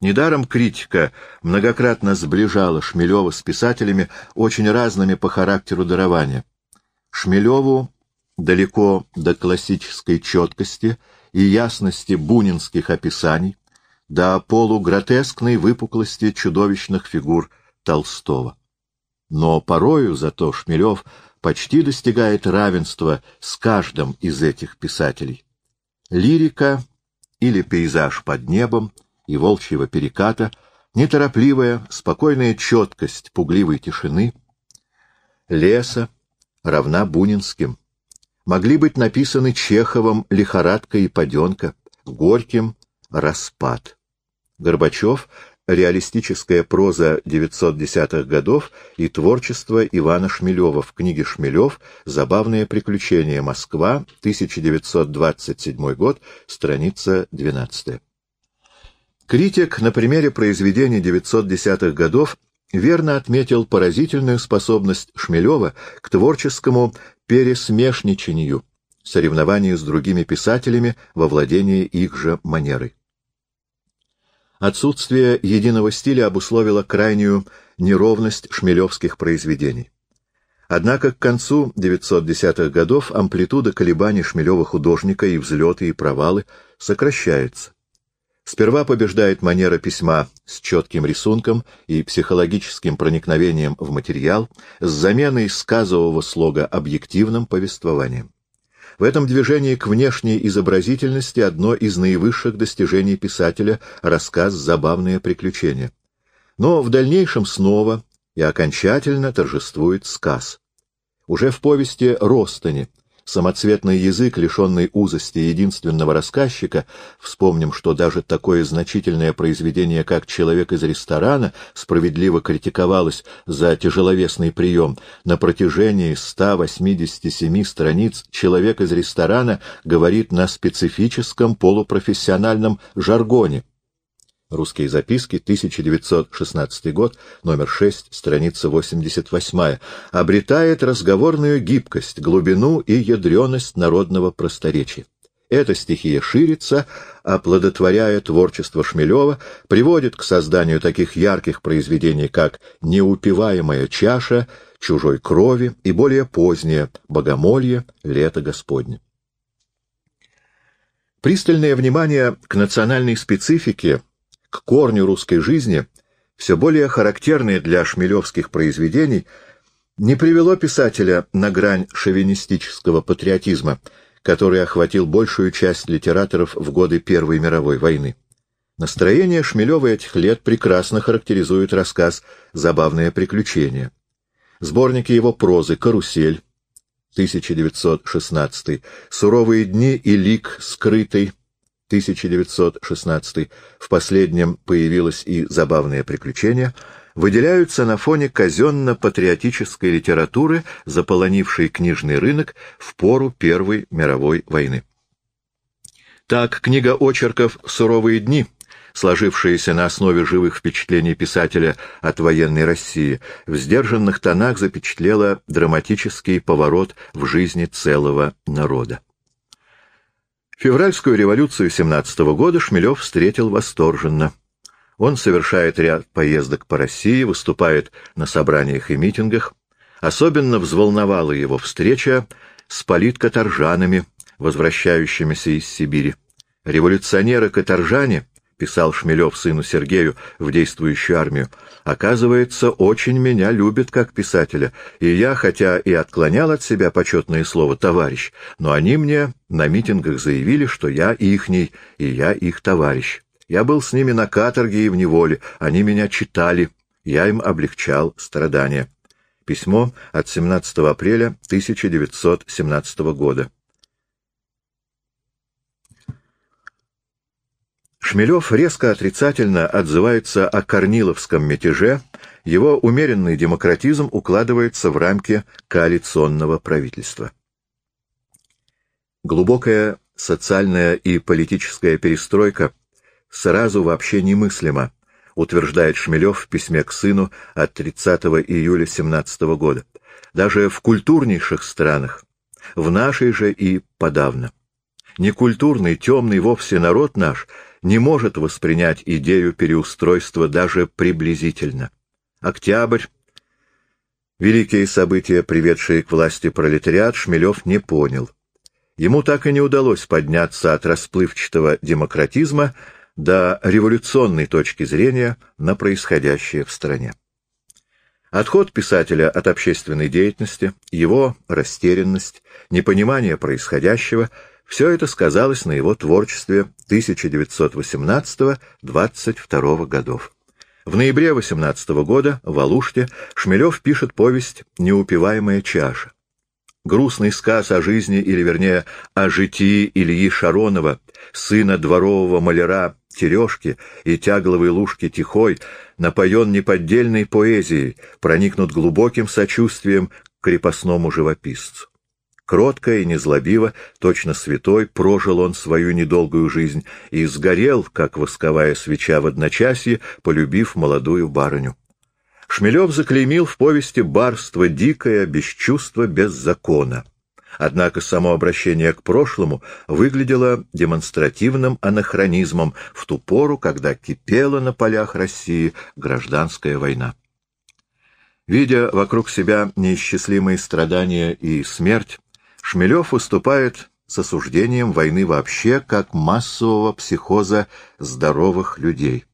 Недаром критика многократно сближала Шмелева с писателями, очень разными по характеру дарования. Шмелеву далеко до классической четкости и ясности бунинских описаний, до полугротескной выпуклости чудовищных фигур Толстого. Но порою зато Шмелев почти достигает равенства с каждым из этих писателей. Лирика или пейзаж под небом и волчьего переката, неторопливая, спокойная четкость пугливой тишины, леса равна бунинским, могли быть написаны Чеховым «Лихорадка и паденка», Горьким «Распад». Горбачев реалистическая проза 910-х годов и творчество Ивана Шмелева в книге «Шмелев. Забавные приключения. Москва. 1927 год. Страница 12». Критик на примере произведений 910-х годов верно отметил поразительную способность Шмелева к творческому пересмешничанию, соревнованию с другими писателями во владении их же манерой. Отсутствие единого стиля обусловило крайнюю неровность шмелевских произведений. Однако к концу 910-х годов амплитуда колебаний Шмелева художника и взлеты, и провалы сокращается. Сперва побеждает манера письма с четким рисунком и психологическим проникновением в материал, с заменой сказового слога объективным повествованием. В этом движении к внешней изобразительности одно из наивысших достижений писателя — рассказ «Забавные приключения». Но в дальнейшем снова и окончательно торжествует сказ. Уже в повести «Ростани» самоцветный язык, лишенный узости единственного рассказчика, вспомним, что даже такое значительное произведение, как «Человек из ресторана», справедливо критиковалось за тяжеловесный прием. На протяжении 187 страниц «Человек из ресторана» говорит на специфическом полупрофессиональном жаргоне. Русские записки, 1916 год, номер 6, страница 88, обретает разговорную гибкость, глубину и ядреность народного просторечия. Эта стихия ширится, оплодотворяя творчество Шмелева, приводит к созданию таких ярких произведений, как «Неупиваемая чаша», «Чужой крови» и более позднее «Богомолье», «Лето Господне». Пристальное внимание к национальной специфике к корню русской жизни, все более характерное для шмелевских произведений, не привело писателя на грань шовинистического патриотизма, который охватил большую часть литераторов в годы Первой мировой войны. Настроение Шмелева этих лет прекрасно характеризует рассказ «Забавное приключение». Сборники его прозы «Карусель», 1916, «Суровые дни» и «Лик скрытый», 1916, в последнем появилось и «Забавное приключение», выделяются на фоне казенно-патриотической литературы, заполонившей книжный рынок в пору Первой мировой войны. Так, книга очерков «Суровые дни», сложившаяся на основе живых впечатлений писателя от военной России, в сдержанных тонах запечатлела драматический поворот в жизни целого народа. Февральскую революцию 17 года Шмелев встретил восторженно. Он совершает ряд поездок по России, выступает на собраниях и митингах. Особенно взволновала его встреча с политкоторжанами, возвращающимися из Сибири. Революционеры-каторжане — писал Шмелев сыну Сергею в действующую армию, — оказывается, очень меня любят как писателя, и я, хотя и отклонял от себя почетное слово «товарищ», но они мне на митингах заявили, что я ихний, и я их товарищ. Я был с ними на каторге и в неволе, они меня читали, я им облегчал страдания. Письмо от 17 апреля 1917 года. Шмелев резко отрицательно отзывается о Корниловском мятеже, его умеренный демократизм укладывается в рамки коалиционного правительства. Глубокая социальная и политическая перестройка сразу вообще немыслима, утверждает Шмелев в письме к сыну от 30 июля 17 года. Даже в культурнейших странах, в нашей же и подавно. Некультурный, темный вовсе народ наш не может воспринять идею переустройства даже приблизительно. Октябрь, великие события, приведшие к власти пролетариат, Шмелев не понял. Ему так и не удалось подняться от расплывчатого демократизма до революционной точки зрения на происходящее в стране. Отход писателя от общественной деятельности, его растерянность, непонимание происходящего — все это сказалось на его творчестве 1918-22 годов. В ноябре 18 года в Алуште Шмелев пишет повесть «Неупиваемая чаша». Грустный сказ о жизни, или вернее, о житии Ильи Шаронова, сына дворового маляра Терешки и тягловой лужки Тихой, напоен неподдельной поэзией, проникнут глубоким сочувствием к крепостному живописцу. Кротко и незлобиво, точно святой, прожил он свою недолгую жизнь и сгорел, как восковая свеча в одночасье, полюбив молодую барыню. Шмелев заклеймил в повести барство дикое, без чувства, без закона. Однако само обращение к прошлому выглядело демонстративным анахронизмом в ту пору, когда кипела на полях России гражданская война. Видя вокруг себя неисчислимые страдания и смерть, Шмелев выступает с осуждением войны вообще как массового психоза здоровых людей.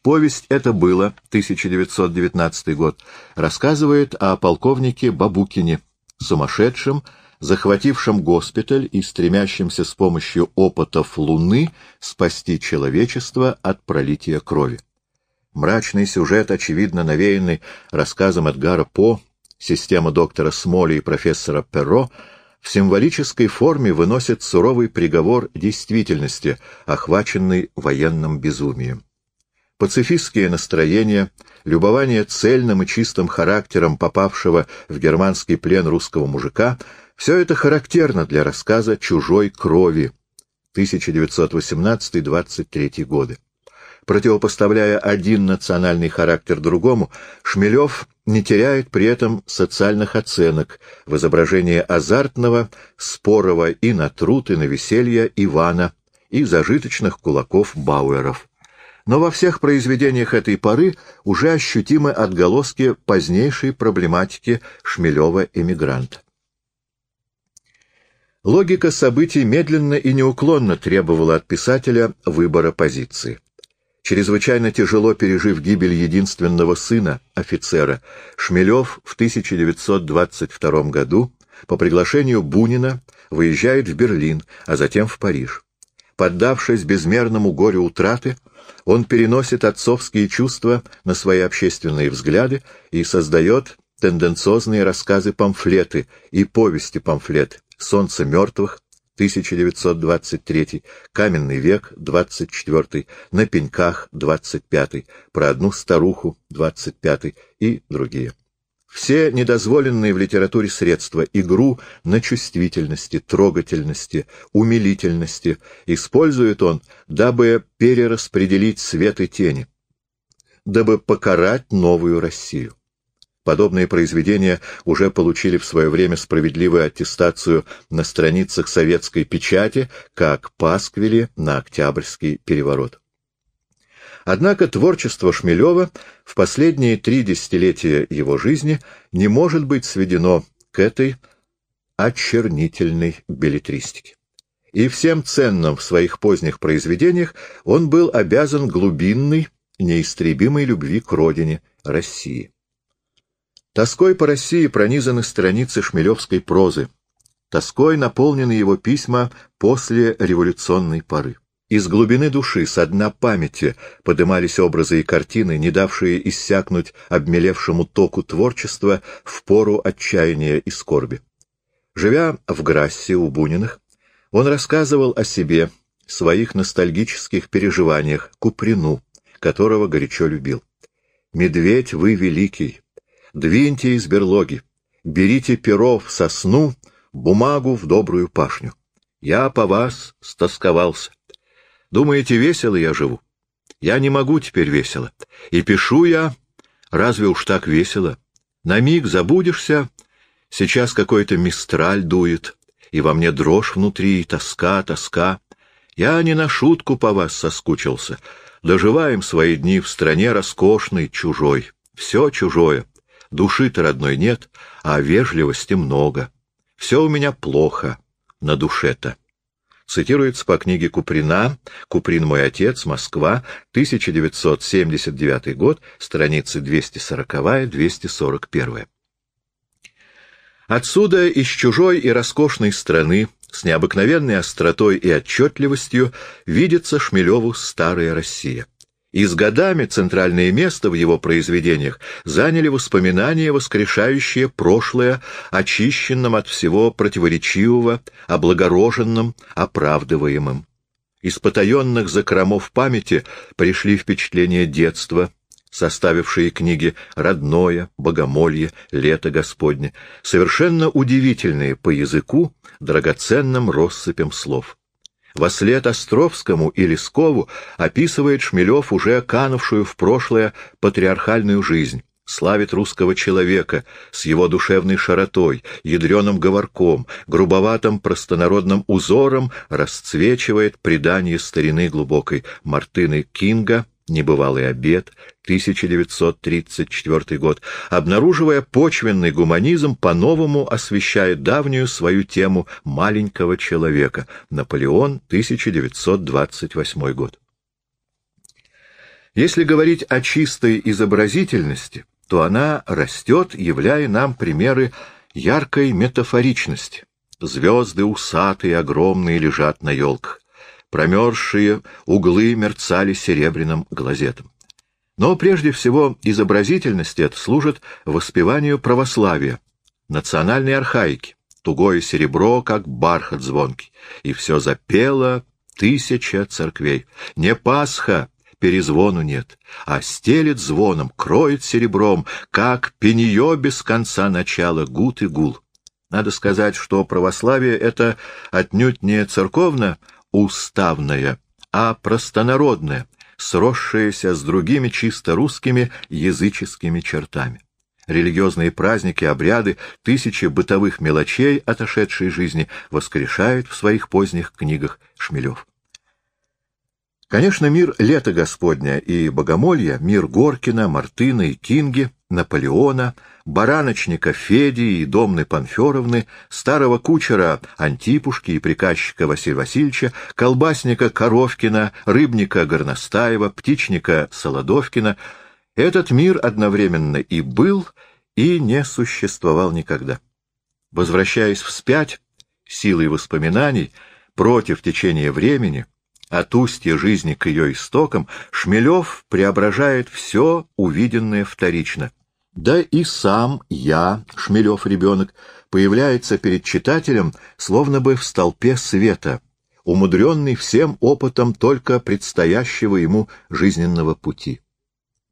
Повесть «Это было», 1919 год, рассказывает о полковнике Бабукине, сумасшедшем, захватившем госпиталь и стремящемся с помощью опытов Луны спасти человечество от пролития крови. Мрачный сюжет, очевидно навеянный рассказом Эдгара По, система доктора Смоли и профессора Перро в символической форме выносит суровый приговор действительности, охваченной военным безумием. Пацифистские настроения, любование цельным и чистым характером попавшего в германский плен русского мужика — все это характерно для рассказа «Чужой крови» 1918-23 годы. Противопоставляя один национальный характер другому, Шмелев не теряет при этом социальных оценок в изображении азартного, спорого и на труд, и на веселье Ивана, и зажиточных кулаков Бауэров. Но во всех произведениях этой поры уже ощутимы отголоски позднейшей проблематики Шмелева-эмигранта. Логика событий медленно и неуклонно требовала от писателя выбора позиции. Чрезвычайно тяжело пережив гибель единственного сына, офицера, Шмелев в 1922 году по приглашению Бунина выезжает в Берлин, а затем в Париж. Поддавшись безмерному горю утраты, он переносит отцовские чувства на свои общественные взгляды и создает тенденциозные рассказы-памфлеты и повести-памфлеты «Солнце мертвых», 1923, «Каменный век», 24, «На пеньках», 25, «Про одну старуху», 25 и другие. Все недозволенные в литературе средства игру на чувствительности, трогательности, умилительности использует он, дабы перераспределить свет и тени, дабы покарать новую Россию. Подобные произведения уже получили в свое время справедливую аттестацию на страницах советской печати, как пасквили на Октябрьский переворот. Однако творчество Шмелева в последние три десятилетия его жизни не может быть сведено к этой очернительной билетристике. И всем ценным в своих поздних произведениях он был обязан глубинной, неистребимой любви к родине, России. Тоской по России пронизаны страницы шмелевской прозы. Тоской наполнены его письма после революционной поры. Из глубины души, со дна памяти, подымались образы и картины, не давшие иссякнуть обмелевшему току творчества в пору отчаяния и скорби. Живя в Грассе у Буниных, он рассказывал о себе, своих ностальгических переживаниях, Куприну, которого горячо любил. «Медведь, вы великий, Двиньте из берлоги, берите перо в сосну, бумагу в добрую пашню. Я по вас стосковался. Думаете, весело я живу? Я не могу теперь весело. И пишу я, разве уж так весело? На миг забудешься, сейчас какой-то мистраль дует, и во мне дрожь внутри, тоска, тоска. Я не на шутку по вас соскучился. Доживаем свои дни в стране роскошной, чужой. Все чужое. Души-то родной нет, а вежливости много. Все у меня плохо на душе-то. Цитируется по книге Куприна «Куприн мой отец. Москва. 1979 год. Страницы 240-241». Отсюда из чужой и роскошной страны с необыкновенной остротой и отчетливостью видится Шмелеву старая Россия и с годами центральное место в его произведениях заняли воспоминания, воскрешающие прошлое, очищенным от всего противоречивого, облагороженным, оправдываемым. Из потаенных закромов памяти пришли впечатления детства, составившие книги «Родное», «Богомолье», «Лето Господне», совершенно удивительные по языку, драгоценным россыпям слов. Вослед Островскому и Лескову описывает Шмелев уже канувшую в прошлое патриархальную жизнь, славит русского человека с его душевной широтой, ядреным говорком, грубоватым простонародным узором расцвечивает предание старины глубокой Мартыны Кинга «Небывалый обед», 1934 год, обнаруживая почвенный гуманизм, по-новому освещает давнюю свою тему маленького человека. Наполеон, 1928 год. Если говорить о чистой изобразительности, то она растет, являя нам примеры яркой метафоричности. Звезды усатые, огромные, лежат на елках. Промерзшие углы мерцали серебряным глазетом. Но прежде всего изобразительность это служит воспеванию православия, национальной архаики, тугое серебро, как бархат звонкий, и все запело тысяча церквей. Не Пасха, перезвону нет, а стелет звоном, кроет серебром, как пенье без конца начала, гуд и гул. Надо сказать, что православие — это отнюдь не церковно, уставное, а простонародное, сросшееся с другими чисто русскими языческими чертами. Религиозные праздники, обряды, тысячи бытовых мелочей отошедшей жизни воскрешает в своих поздних книгах Шмелев. Конечно, мир лета Господня и богомолья, мир Горкина, Мартына и Кинги, Наполеона, бараночника Феди и домны Панферовны, старого кучера Антипушки и приказчика Василия Васильевича, колбасника Коровкина, рыбника Горностаева, птичника Солодовкина — этот мир одновременно и был, и не существовал никогда. Возвращаясь вспять, силой воспоминаний, против течения времени, от устья жизни к ее истокам, Шмелев преображает все увиденное вторично. Да и сам я, Шмелев ребенок, появляется перед читателем словно бы в столпе света, умудренный всем опытом только предстоящего ему жизненного пути.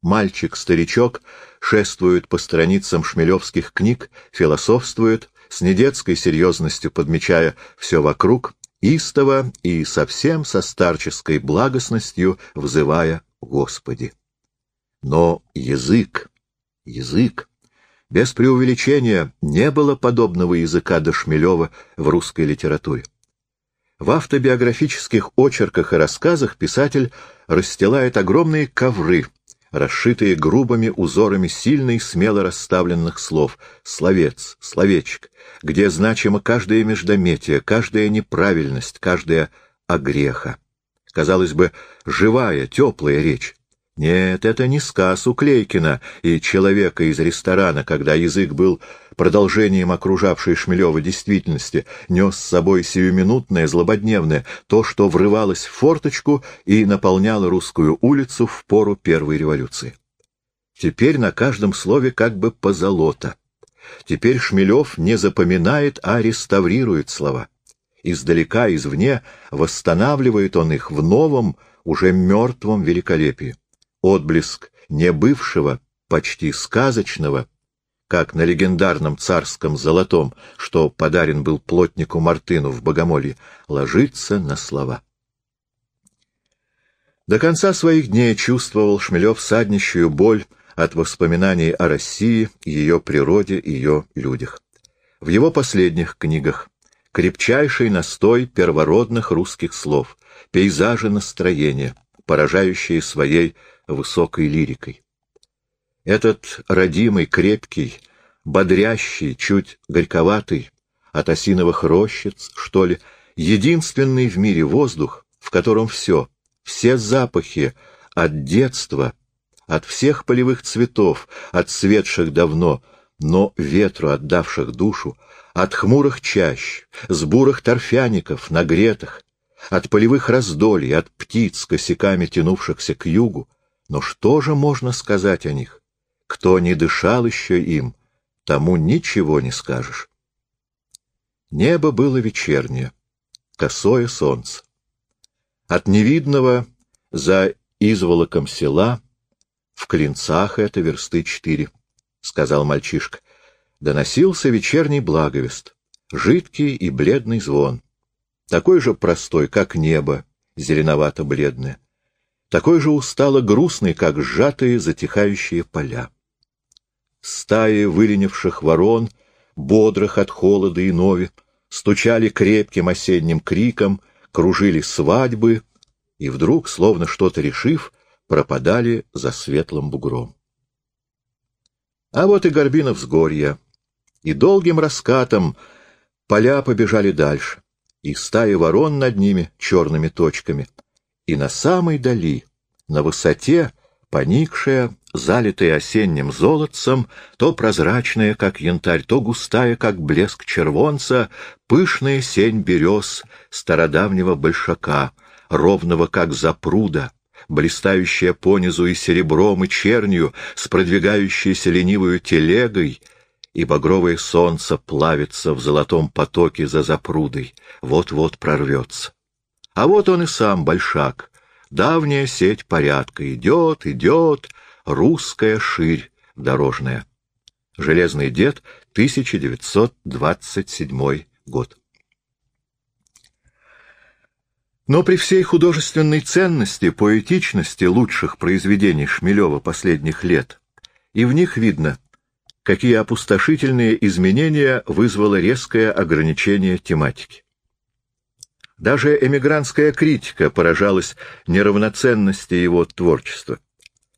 Мальчик-старичок шествует по страницам шмелевских книг, философствует, с недетской серьезностью подмечая все вокруг, истово и совсем со старческой благостностью взывая «Господи». Но язык, язык, без преувеличения не было подобного языка до в русской литературе. В автобиографических очерках и рассказах писатель расстилает огромные ковры — расшитые грубыми узорами сильно и смело расставленных слов, словец, словечек, где значимо каждое междометие, каждая неправильность, каждая огреха. Казалось бы, живая, теплая речь. Нет, это не сказ у Клейкина и человека из ресторана, когда язык был продолжением окружавшей Шмелева действительности, нес с собой сиюминутное, злободневное, то, что врывалось в форточку и наполняло русскую улицу в пору Первой революции. Теперь на каждом слове как бы позолота. Теперь Шмелев не запоминает, а реставрирует слова. Издалека, извне, восстанавливает он их в новом, уже мертвом великолепии отблеск небывшего, почти сказочного, как на легендарном царском золотом, что подарен был плотнику Мартыну в Богомолье, ложится на слова. До конца своих дней чувствовал Шмелев саднищую боль от воспоминаний о России, ее природе, ее людях. В его последних книгах крепчайший настой первородных русских слов, пейзажи настроения, поражающие своей высокой лирикой. Этот родимый, крепкий, бодрящий, чуть горьковатый, от осиновых рощиц, что ли, единственный в мире воздух, в котором все, все запахи от детства, от всех полевых цветов, отцветших давно, но ветру отдавших душу, от хмурых чащ, с бурых торфяников, нагретых, от полевых раздолий, от птиц, косяками тянувшихся к югу, но что же можно сказать о них? Кто не дышал еще им, тому ничего не скажешь. Небо было вечернее, косое солнце. От невидного за изволоком села, в клинцах это версты четыре, — сказал мальчишка, — доносился вечерний благовест, жидкий и бледный звон, такой же простой, как небо, зеленовато-бледное такой же устало грустный, как сжатые затихающие поля. Стаи выленивших ворон, бодрых от холода и нови, стучали крепким осенним криком, кружили свадьбы, и вдруг, словно что-то решив, пропадали за светлым бугром. А вот и Горбинов с горья, и долгим раскатом поля побежали дальше, и стаи ворон над ними черными точками — и на самой дали, на высоте, поникшая, залитая осенним золотцем, то прозрачная, как янтарь, то густая, как блеск червонца, пышная сень берез стародавнего большака, ровного, как запруда, блистающая понизу и серебром, и чернью, с продвигающейся ленивую телегой, и багровое солнце плавится в золотом потоке за запрудой, вот-вот прорвется. А вот он и сам, Большак. Давняя сеть порядка. Идет, идет, русская ширь дорожная. Железный дед, 1927 год. Но при всей художественной ценности, поэтичности лучших произведений Шмелева последних лет, и в них видно, какие опустошительные изменения вызвало резкое ограничение тематики. Даже эмигрантская критика поражалась неравноценности его творчества.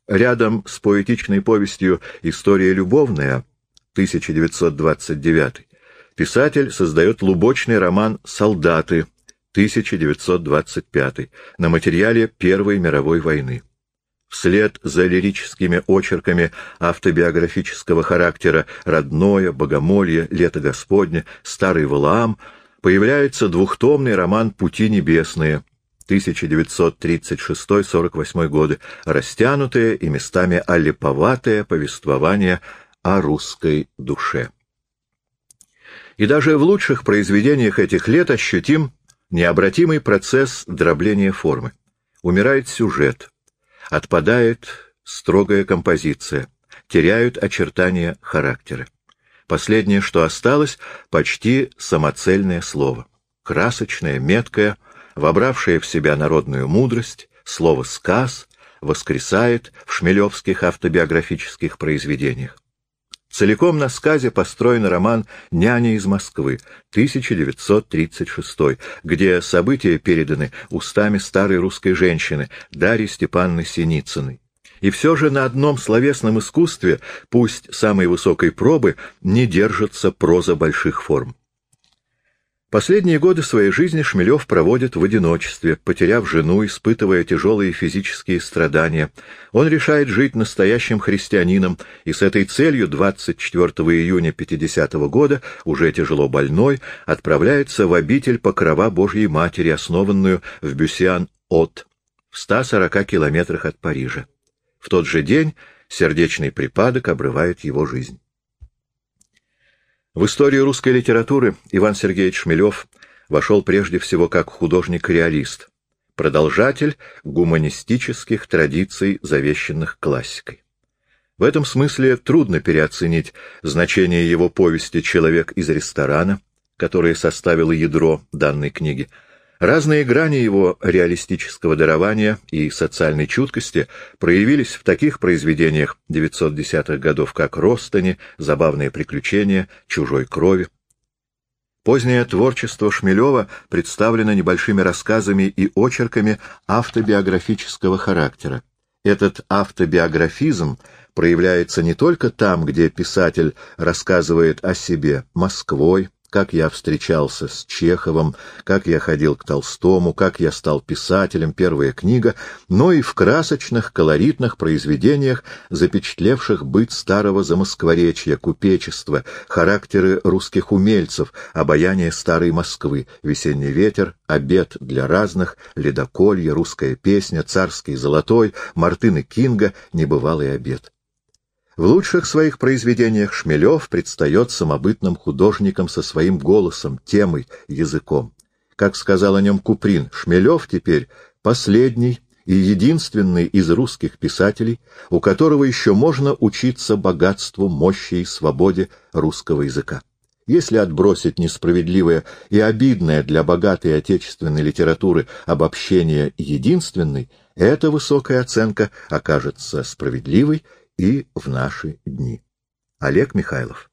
Рядом с поэтичной повестью «История любовная» 1929 писатель создает лубочный роман «Солдаты» 1925 на материале Первой мировой войны. Вслед за лирическими очерками автобиографического характера «Родное», «Богомолье», «Лето Господне», «Старый Валаам» появляется двухтомный роман «Пути небесные» 1936-48 годы, растянутое и местами олиповатое повествование о русской душе. И даже в лучших произведениях этих лет ощутим необратимый процесс дробления формы. Умирает сюжет, отпадает строгая композиция, теряют очертания характера. Последнее, что осталось, почти самоцельное слово. Красочное, меткое, вобравшее в себя народную мудрость, слово «сказ» воскресает в шмелевских автобиографических произведениях. Целиком на сказе построен роман «Няня из Москвы» 1936, где события переданы устами старой русской женщины Дарьи Степанны Синицыной. И все же на одном словесном искусстве, пусть самой высокой пробы, не держится проза больших форм. Последние годы своей жизни Шмелев проводит в одиночестве, потеряв жену, испытывая тяжелые физические страдания. Он решает жить настоящим христианином, и с этой целью 24 июня 50 -го года, уже тяжело больной, отправляется в обитель Покрова Божьей Матери, основанную в Бюсиан-От, в 140 километрах от Парижа. В тот же день сердечный припадок обрывает его жизнь. В историю русской литературы Иван Сергеевич Шмелев вошел прежде всего как художник-реалист, продолжатель гуманистических традиций, завещанных классикой. В этом смысле трудно переоценить значение его повести «Человек из ресторана», которая составила ядро данной книги, Разные грани его реалистического дарования и социальной чуткости проявились в таких произведениях 910-х годов, как «Ростони», «Забавные приключения», «Чужой крови». Позднее творчество Шмелева представлено небольшими рассказами и очерками автобиографического характера. Этот автобиографизм проявляется не только там, где писатель рассказывает о себе Москвой, как я встречался с Чеховым, как я ходил к Толстому, как я стал писателем, первая книга, но и в красочных, колоритных произведениях, запечатлевших быт старого замоскворечья, купечества, характеры русских умельцев, обаяние старой Москвы, весенний ветер, обед для разных, ледоколье, русская песня, царский золотой, Мартын и Кинга, небывалый обед. В лучших своих произведениях Шмелев предстает самобытным художником со своим голосом, темой, языком. Как сказал о нем Куприн, Шмелев теперь последний и единственный из русских писателей, у которого еще можно учиться богатству, мощи и свободе русского языка. Если отбросить несправедливое и обидное для богатой отечественной литературы обобщение единственной, эта высокая оценка окажется справедливой и в наши дни. Олег Михайлов